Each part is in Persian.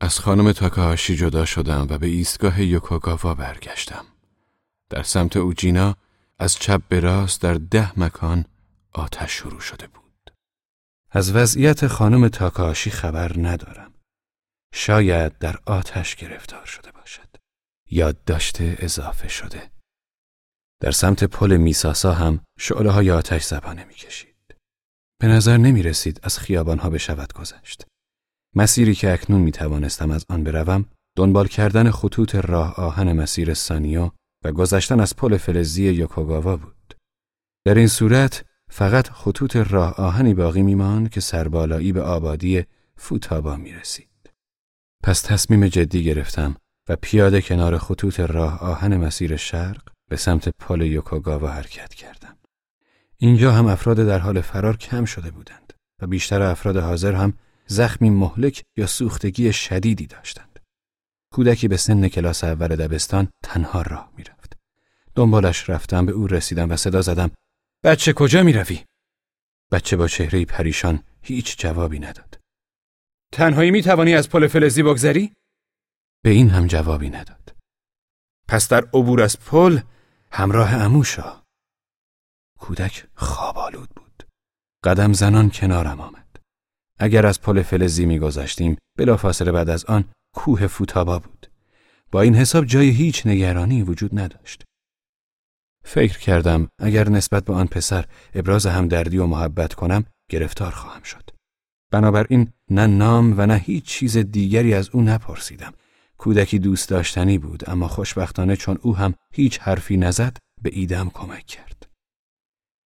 از خانم تاکاهاشی جدا شدم و به ایستگاه یوکوگاوا برگشتم. در سمت اوجینا از چپ به راست در ده مکان آتش شروع شده بود. از وضعیت خانم تاکاهاشی خبر ندارم. شاید در آتش گرفتار شده باشد. داشته اضافه شده. در سمت پل میساسا هم شعله های آتش زبانه می کشید. به نظر نمی رسید از خیابان ها بشود گذشت. مسیری که اکنون می توانستم از آن بروم دنبال کردن خطوط راه آهن مسیر سانیو و گذشتن از پل فلزی یوکوگاوا بود. در این صورت فقط خطوط راه آهنی باقی میمان که سربالایی به آبادی فوتابا می رسید. پس تصمیم جدی گرفتم و پیاده کنار خطوط راه آهن مسیر شرق به سمت پل یوکوگاوا حرکت کردم. اینجا هم افراد در حال فرار کم شده بودند و بیشتر افراد حاضر هم زخمی مهلک یا سوختگی شدیدی داشتند. کودکی به سن کلاس اول دبستان تنها راه می‌رفت. دنبالش رفتم به او رسیدم و صدا زدم بچه کجا می روی؟ بچه با چهره پریشان هیچ جوابی نداد. تنهایی می توانی از پل فلزی بگذری؟ به این هم جوابی نداد. پس در عبور از پل همراه اموشا. کودک خواب بود. قدم زنان کنارم آمد. اگر از پل فلزی میگذشتیم بلافاصله بعد از آن کوه فوتابا بود. با این حساب جای هیچ نگرانی وجود نداشت. فکر کردم اگر نسبت به آن پسر ابراز همدردی و محبت کنم گرفتار خواهم شد. بنابراین نه نام و نه هیچ چیز دیگری از او نپرسیدم. کودکی دوست داشتنی بود اما خوشبختانه چون او هم هیچ حرفی نزد به ایدم کمک کرد.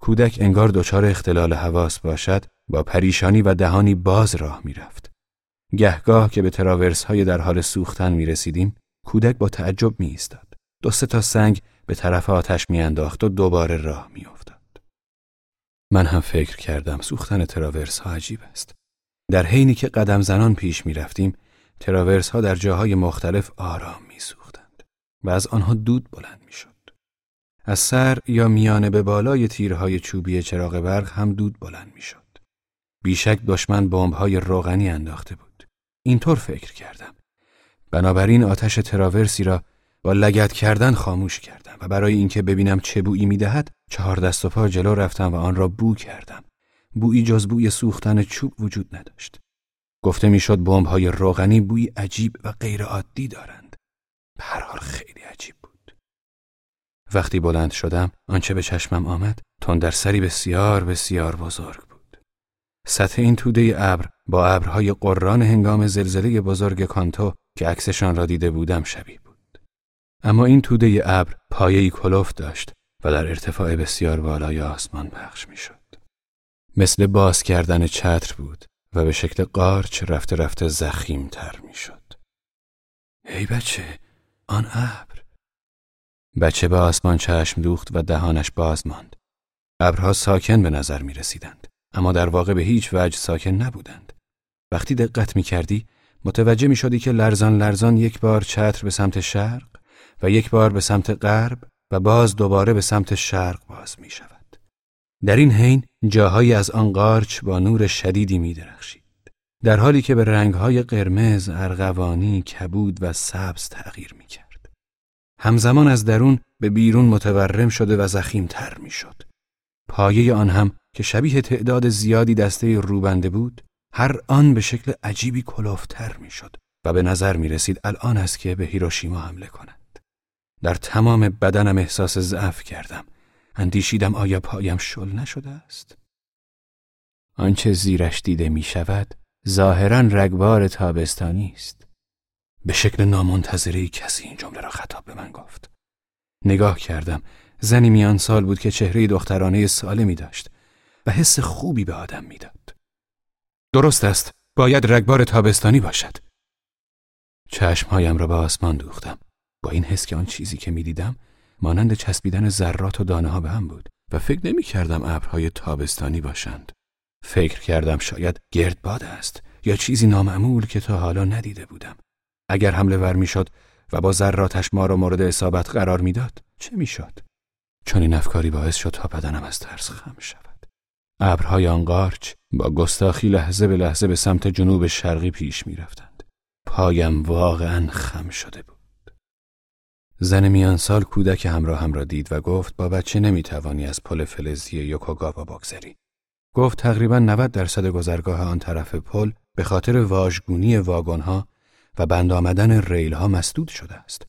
کودک انگار دچار اختلال حواس باشد با پریشانی و دهانی باز راه می‌رفت. گهگاه که به تراورس های در حال سوختن می رسیدیم، کودک با تعجب می ایستاد. دو سه تا سنگ به طرف آتش می انداخت و دوباره راه می افتاد. من هم فکر کردم سوختن تراورس ها عجیب است. در حینی که قدم زنان پیش می رفتیم، تراورس ها در جاهای مختلف آرام می سوختند و از آنها دود بلند می شد. از سر یا میانه به بالای تیرهای چوبی چراغ برق هم دود بلند می شد. بیشک دشمن بمب‌های روغنی انداخته بود. اینطور فکر کردم. بنابراین آتش تراورسی را با لگت کردن خاموش کردم و برای اینکه ببینم چه بویی می‌دهد چهار دست و پا جلو رفتم و آن را بو کردم. بویی جز بوی سوختن چوب وجود نداشت. گفته می‌شد بمب‌های روغنی بوی عجیب و غیر عادی دارند. به خیلی عجیب بود. وقتی بلند شدم آنچه به چشمم آمد تون در سری بسیار بسیار بزرگ سطح این توده ابر با ابرهای قران هنگام زلزله بزرگ کانتو که عکسشان را دیده بودم شبیه بود. اما این توده ابر پایه‌ای کلفت داشت و در ارتفاع بسیار بالای آسمان پخش می‌شد. مثل باز کردن چتر بود و به شکل قارچ رفته رفته زخیم تر می شد. ای بچه، آن ابر. بچه به آسمان چشم دوخت و دهانش باز ماند. ابرها ساکن به نظر می رسیدند. اما در واقع به هیچ وجه ساکن نبودند. وقتی دقت می کردی متوجه می شدی که لرزان لرزان یک بار چتر به سمت شرق و یک بار به سمت غرب و باز دوباره به سمت شرق باز می شود. در این حین جاهایی از آن قارچ با نور شدیدی می درخشید. در حالی که به رنگهای قرمز، ارغوانی، کبود و سبز تغییر می کرد. همزمان از درون به بیرون متورم شده و زخیم تر می شد. پایه آن هم که شبیه تعداد زیادی دسته روبنده بود هر آن به شکل عجیبی کلوفتر می‌شد و به نظر می رسید الان است که به هیروشیما حمله کند. در تمام بدنم احساس ضعف کردم. اندیشیدم آیا پایم شل نشده است؟ آنچه زیرش دیده می شود ظاهرا رگبار تابستانی است. به شکل نامنتظری کسی این جمله را خطاب به من گفت. نگاه کردم زنی میان سال بود که چهره دخترانه سالمی داشت و حس خوبی به آدم می‌داد. درست است، باید رگبار تابستانی باشد. چشمهایم را به آسمان دوختم. با این حس که آن چیزی که می‌دیدم مانند چسبیدن ذرات و دانه ها به هم بود و فکر نمی کردم ابرهای تابستانی باشند. فکر کردم شاید گردباد است یا چیزی نامعمول که تا حالا ندیده بودم. اگر حمله ور می‌شد و با ذراتش ما را مورد اصابت قرار می‌داد چه می‌شد؟ چون این افکاری باعث شد تا بدنم از ترس خم شود. ابرهای آن قارچ با گستاخی لحظه به لحظه به سمت جنوب شرقی پیش می رفتند. پایم واقعا خم شده بود. زن میان سال کودک همراه هم را دید و گفت با بچه نمی‌توانی از پل فلزی یوکوگاوا بگذری. گفت تقریبا 90 درصد گذرگاه آن طرف پل به خاطر واژگونی واگنها و بند آمدن ریل ها مسدود شده است.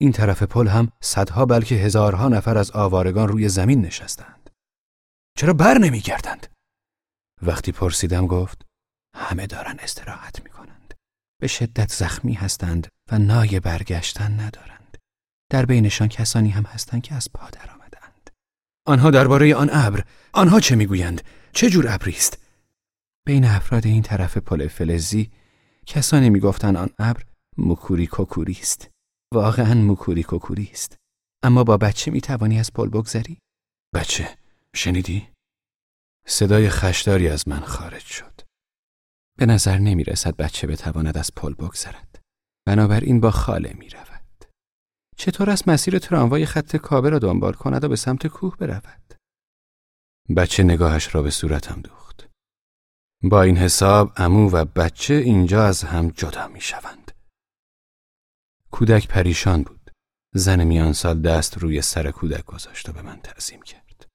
این طرف پل هم صدها بلکه هزارها نفر از آوارگان روی زمین نشستند. چرا بر نمی گردند؟ وقتی پرسیدم گفت همه دارن استراحت می کنند. به شدت زخمی هستند و نای برگشتن ندارند. در بینشان کسانی هم هستند که از پا آمدند. آنها درباره آن ابر آنها چه می‌گویند چه جور ابری است بین افراد این طرف پل فلزی کسانی می‌گفتند آن ابر مکوری کوکوری است. واقعا مکوری کوکوری است. اما با بچه می توانی از پل بگذری؟ بچه شنیدی؟ صدای خشداری از من خارج شد. به نظر نمی رسد بچه بتواند از پل بگذرد. بنابراین با خاله می رود چطور است مسیر تراموای خط کابه را دنبال کند و به سمت کوه برود؟ بچه نگاهش را به صورتم دوخت. با این حساب امو و بچه اینجا از هم جدا می شوند. کودک پریشان بود. زن میان سال دست روی سر کودک گذاشت و به من تعظیم کرد.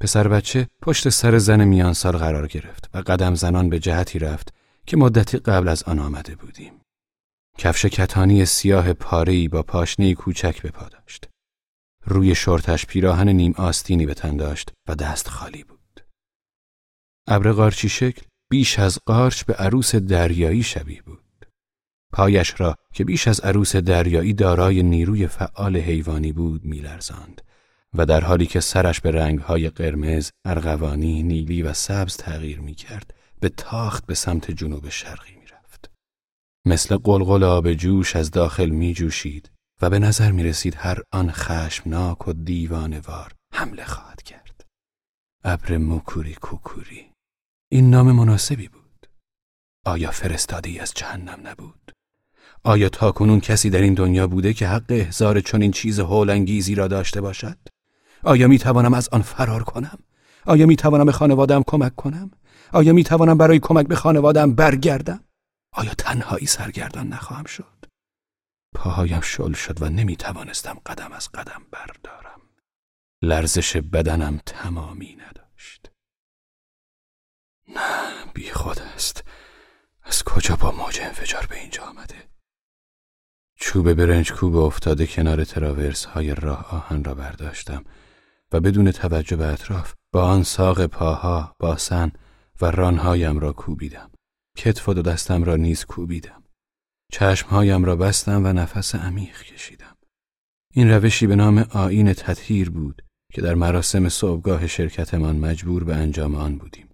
پسر بچه پشت سر زن میان سال قرار گرفت و قدم زنان به جهتی رفت که مدتی قبل از آن آمده بودیم. کفش کتانی سیاه پارهی با پاشنه کوچک به پا داشت. روی شورتش پیراهن نیم آستینی به تن داشت و دست خالی بود. ابر قارچی شکل بیش از قارچ به عروس دریایی شبیه بود. پایش را که بیش از عروس دریایی دارای نیروی فعال حیوانی بود میلرزاند و در حالی که سرش به رنگهای قرمز، ارغوانی، نیلی و سبز تغییر می کرد به تاخت به سمت جنوب شرقی می رفت. مثل قلقل آب جوش از داخل می جوشید و به نظر می رسید هر آن خشمناک و دیوانوار حمله خواهد کرد. ابر مکوری کوکوری این نام مناسبی بود. آیا فرستادی از جهنم نبود؟ آیا تاکنون کسی در این دنیا بوده که حق احزار چنین چیز هولانگیزی را داشته باشد؟ آیا می توانم از آن فرار کنم؟ آیا می توانم به خانوادم کمک کنم؟ آیا می توانم برای کمک به خانوادم برگردم؟ آیا تنهایی سرگردان نخواهم شد؟ پاهایم شل شد و نمی توانستم قدم از قدم بردارم. لرزش بدنم تمامی نداشت. نه بی خود است. از کجا با موج انفجار به اینجا آمده؟ چوب برنج کوب افتاده کنار تراورس های راه آهن را برداشتم و بدون توجه به اطراف با آن ساق پاها باسن و رانهایم را کوبیدم. کتف و دستم را نیز کوبیدم. چشمهایم را بستم و نفس عمیق کشیدم. این روشی به نام آین تطهیر بود که در مراسم صبحگاه شرکتمان مجبور به انجام آن بودیم.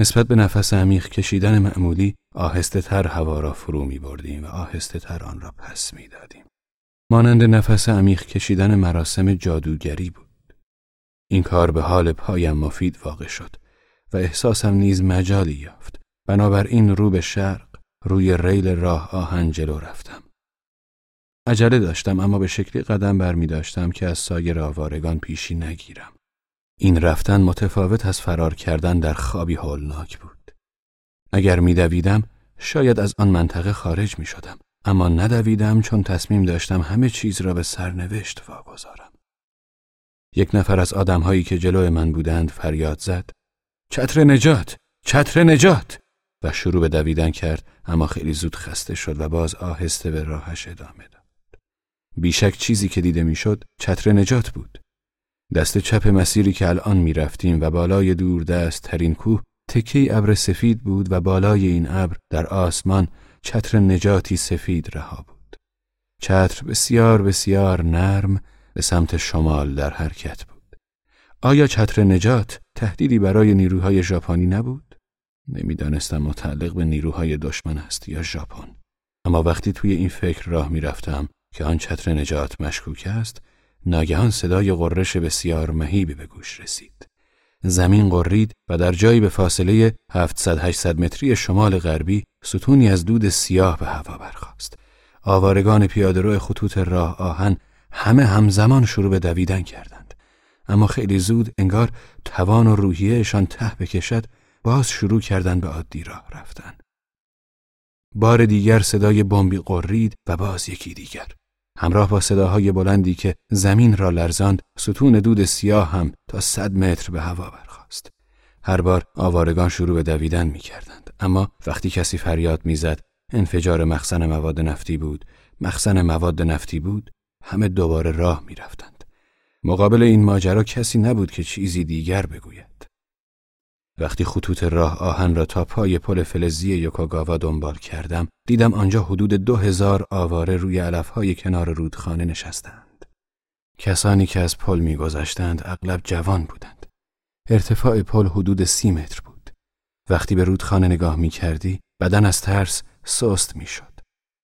نسبت به نفس عمیق کشیدن معمولی آهسته تر هوا را فرو می بردیم و آهسته تر آن را پس می دادیم. مانند نفس عمیق کشیدن مراسم جادوگری بود. این کار به حال پایم مفید واقع شد و احساسم نیز مجالی یافت. بنابراین رو به شرق روی ریل راه آهن جلو رفتم. عجله داشتم اما به شکلی قدم بر می داشتم که از سایر آوارگان پیشی نگیرم. این رفتن متفاوت از فرار کردن در خوابی هولناک بود. اگر میدویدم شاید از آن منطقه خارج می شدم. اما ندویدم چون تصمیم داشتم همه چیز را به سرنوشت واگذارم. یک نفر از آدمهایی که جلو من بودند فریاد زد. چتر نجات! چتر نجات! و شروع به دویدن کرد اما خیلی زود خسته شد و باز آهسته به راهش ادامه داد. بیشک چیزی که دیده می‌شد چتر نجات بود. دست چپ مسیری که الان می رفتیم و بالای دور دست ترین کوه تکی ابر سفید بود و بالای این ابر در آسمان چتر نجاتی سفید رها بود. چتر بسیار بسیار نرم به سمت شمال در حرکت بود. آیا چتر نجات تهدیدی برای نیروهای ژاپنی نبود؟ نمی‌دانستم متعلق به نیروهای دشمن است یا ژاپن. اما وقتی توی این فکر راه می رفتم که آن چتر نجات مشکوک است، ناگهان صدای قررش بسیار مهیبی به گوش رسید. زمین قرید و در جایی به فاصله 700-800 متری شمال غربی ستونی از دود سیاه به هوا برخاست. آوارگان پیادهرو خطوط راه آهن همه همزمان شروع به دویدن کردند. اما خیلی زود انگار توان و روحیهشان ته بکشد باز شروع کردند به عادی راه رفتن. بار دیگر صدای بمبی قرید و باز یکی دیگر همراه با صداهای بلندی که زمین را لرزاند ستون دود سیاه هم تا صد متر به هوا برخاست هر بار آوارگان شروع به دویدن می کردند. اما وقتی کسی فریاد می‌زد انفجار مخزن مواد نفتی بود مخزن مواد نفتی بود همه دوباره راه می رفتند. مقابل این ماجرا کسی نبود که چیزی دیگر بگوید. وقتی خطوط راه آهن را تا پای پل فلزی یوکوگاوا دنبال کردم دیدم آنجا حدود دو هزار آواره روی علفهای کنار رودخانه نشستند. کسانی که از پل میگذشتند اغلب جوان بودند. ارتفاع پل حدود سی متر بود. وقتی به رودخانه نگاه می کردی بدن از ترس سست می.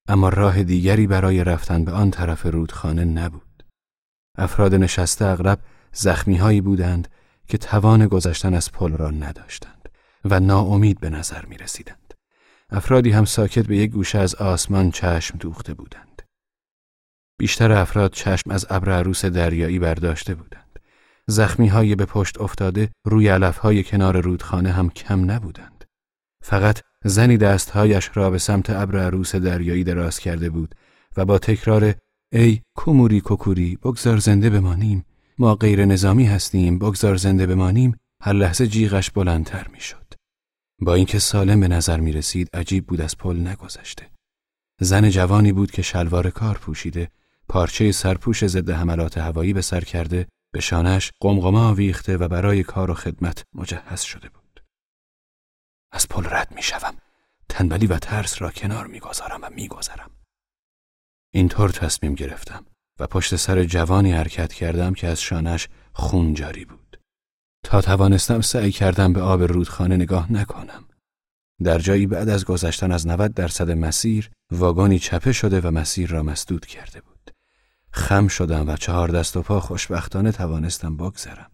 اما راه دیگری برای رفتن به آن طرف رودخانه نبود. افراد نشسته اغلب زخمی هایی بودند که توان گذشتن از پل را نداشتند و ناامید به نظر می رسیدند. افرادی هم ساکت به یک گوشه از آسمان چشم دوخته بودند. بیشتر افراد چشم از ابر عروس دریایی برداشته بودند. زخمی های به پشت افتاده روی علف های کنار رودخانه هم کم نبودند. فقط زنی دستهایش را به سمت ابر عروس دریایی دراز کرده بود و با تکرار ای کوموری کوکوری بگذار زنده بمانیم ما غیر نظامی هستیم بگذار زنده بمانیم هر لحظه جیغش بلندتر می‌شد. با اینکه سالم به نظر می رسید عجیب بود از پل نگذشته. زن جوانی بود که شلوار کار پوشیده پارچه سرپوش ضد حملات هوایی به سر کرده به شانش قمقمه آویخته و برای کار و خدمت مجهز شده بود. از پل رد می شوم. تنبلی و ترس را کنار می گذارم و می گذارم. اینطور تصمیم گرفتم. و پشت سر جوانی حرکت کردم که از شانش خون جاری بود. تا توانستم سعی کردم به آب رودخانه نگاه نکنم. در جایی بعد از گذشتن از 90 درصد مسیر واگانی چپه شده و مسیر را مسدود کرده بود. خم شدم و چهار دست و پا خوشبختانه توانستم بگذرم.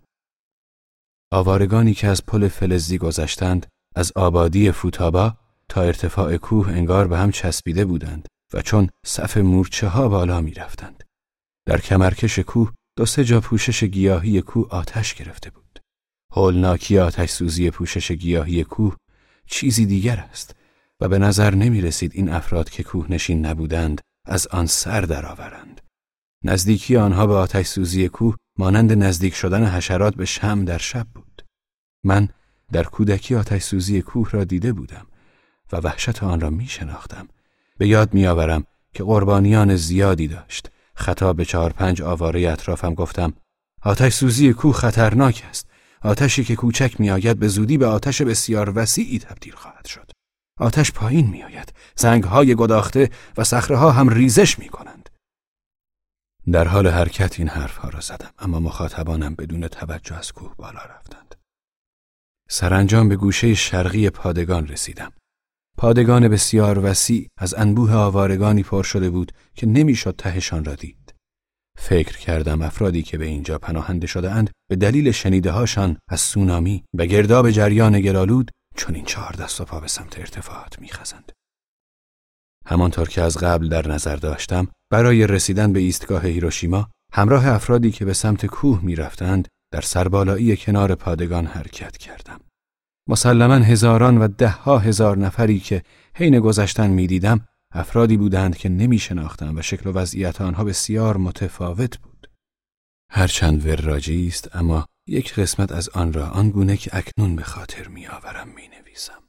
آوارگانی که از پل فلزی گذشتند از آبادی فوتابا تا ارتفاع کوه انگار به هم چسبیده بودند و چون صف مورچه ها بالا می رفتند. در کمرکش کوه دو سه جا پوشش گیاهی کوه آتش گرفته بود. هولناکی آتش سوزی پوشش گیاهی کوه چیزی دیگر است و به نظر نمی رسید این افراد که کوه نشین نبودند از آن سر درآورند. نزدیکی آنها به آتش سوزی کوه مانند نزدیک شدن حشرات به شم در شب بود. من در کودکی آتش سوزی کوه را دیده بودم و وحشت آن را می شناختم. به یاد می آورم که قربانیان زیادی داشت خطاب به چهار پنج آواره اطرافم گفتم آتش سوزی کوه خطرناک است. آتشی که کوچک میآید به زودی به آتش بسیار وسیعی تبدیل خواهد شد. آتش پایین میآید. های گداخته و ها هم ریزش می کنند در حال حرکت این حرفها را زدم اما مخاطبانم بدون توجه از کوه بالا رفتند. سرانجام به گوشه شرقی پادگان رسیدم. پادگان بسیار وسیع از انبوه آوارگانی پر شده بود که نمی‌شد تهشان را دید. فکر کردم افرادی که به اینجا پناهنده شده اند به دلیل شنیده هاشان از سونامی و گرداب جریان گرالود چون این چهار دست و پا به سمت ارتفاعات میخزند. همانطور که از قبل در نظر داشتم برای رسیدن به ایستگاه هیروشیما همراه افرادی که به سمت کوه می‌رفتند در سربالایی کنار پادگان حرکت کردم. مسلما هزاران و ده ها هزار نفری که حین گذشتن می‌دیدم افرادی بودند که نمی شناختم و شکل و وضعیت آنها بسیار متفاوت بود. هرچند وراجی است اما یک قسمت از آن را آنگونه که اکنون به خاطر می آورم می نویسم.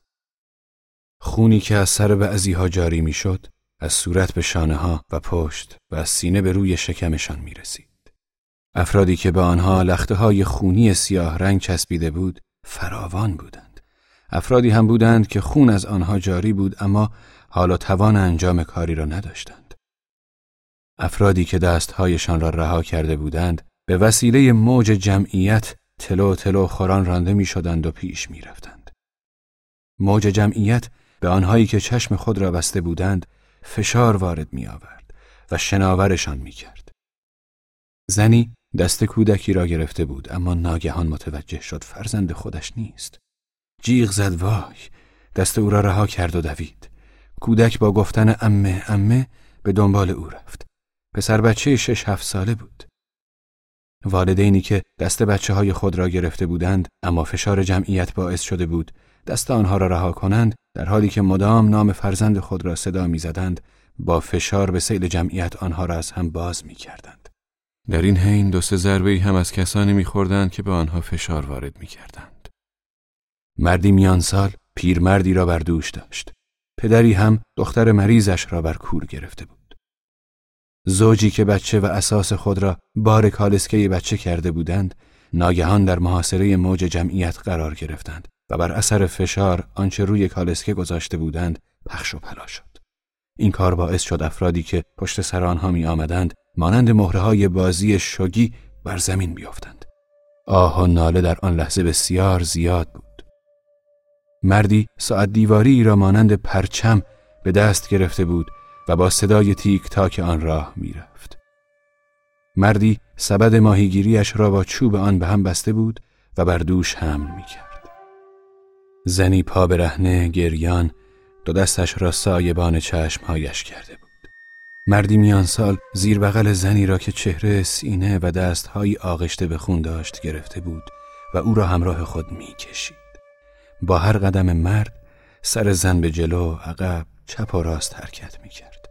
خونی که از سر بعضی ها جاری می شد از صورت به شانه ها و پشت و از سینه به روی شکمشان می رسید. افرادی که به آنها لخته های خونی سیاه رنگ چسبیده بود فراوان بودند. افرادی هم بودند که خون از آنها جاری بود اما حالا توان انجام کاری را نداشتند. افرادی که دستهایشان را رها کرده بودند به وسیله موج جمعیت تلو تلو خوران رانده می شدند و پیش می رفتند. موج جمعیت به آنهایی که چشم خود را بسته بودند فشار وارد می آورد و شناورشان می کرد. زنی دست کودکی را گرفته بود اما ناگهان متوجه شد فرزند خودش نیست. جیغ زد وای دست او را رها کرد و دوید. کودک با گفتن امه امه به دنبال او رفت. پسر بچه شش هفت ساله بود. والدینی که دست بچه های خود را گرفته بودند اما فشار جمعیت باعث شده بود دست آنها را رها کنند در حالی که مدام نام فرزند خود را صدا می‌زدند با فشار به سیل جمعیت آنها را از هم باز می کردند. در این حین دو سه ضربه هم از کسانی میخوردند که به آنها فشار وارد می کردند. مردی میان سال پیرمردی را بر دوش داشت. پدری هم دختر مریضش را بر کور گرفته بود. زوجی که بچه و اساس خود را بار کالسکه بچه کرده بودند، ناگهان در محاصره موج جمعیت قرار گرفتند و بر اثر فشار آنچه روی کالسکه گذاشته بودند پخش و پلا شد. این کار باعث شد افرادی که پشت سر آنها می آمدند مانند مهره های بازی شگی بر زمین بیافتند. آه و ناله در آن لحظه بسیار زیاد بود. مردی ساعت دیواری را مانند پرچم به دست گرفته بود و با صدای تیک تاک آن راه می‌رفت. مردی سبد ماهیگیریش را با چوب آن به هم بسته بود و بر دوش حمل می کرد. زنی پا برهنه گریان دو دستش را سایبان چشمهایش کرده بود. مردی میان سال زیر بغل زنی را که چهره سینه و دستهایی آغشته به خون داشت گرفته بود و او را همراه خود می‌کشید. با هر قدم مرد سر زن به جلو عقب چپ و راست حرکت می‌کرد.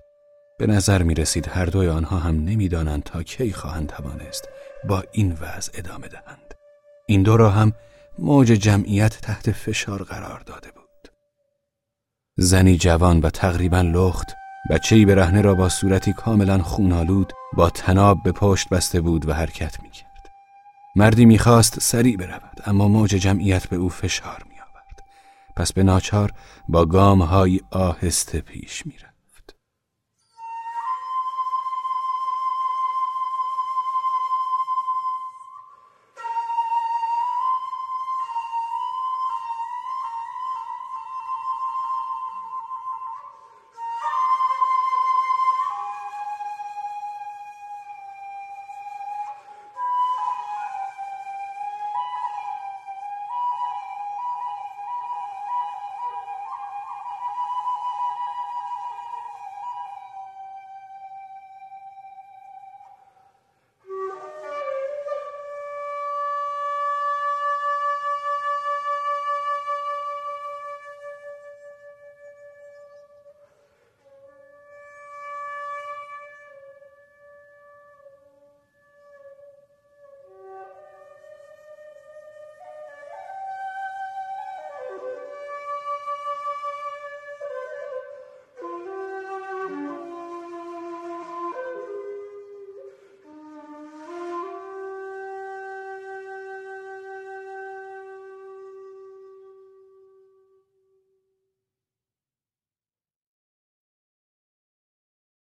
به نظر می رسید هر دوی آنها هم نمی‌دانند تا کی خواهند توانست با این وضع ادامه دهند. این دو را هم موج جمعیت تحت فشار قرار داده بود. زنی جوان و تقریبا لخت بچهی به رهنه را با صورتی کاملا خونالود با تناب به پشت بسته بود و حرکت می کرد. مردی می‌خواست سریع برود اما موج جمعیت به او فشار می آورد. پس به ناچار با گام های آهسته پیش می.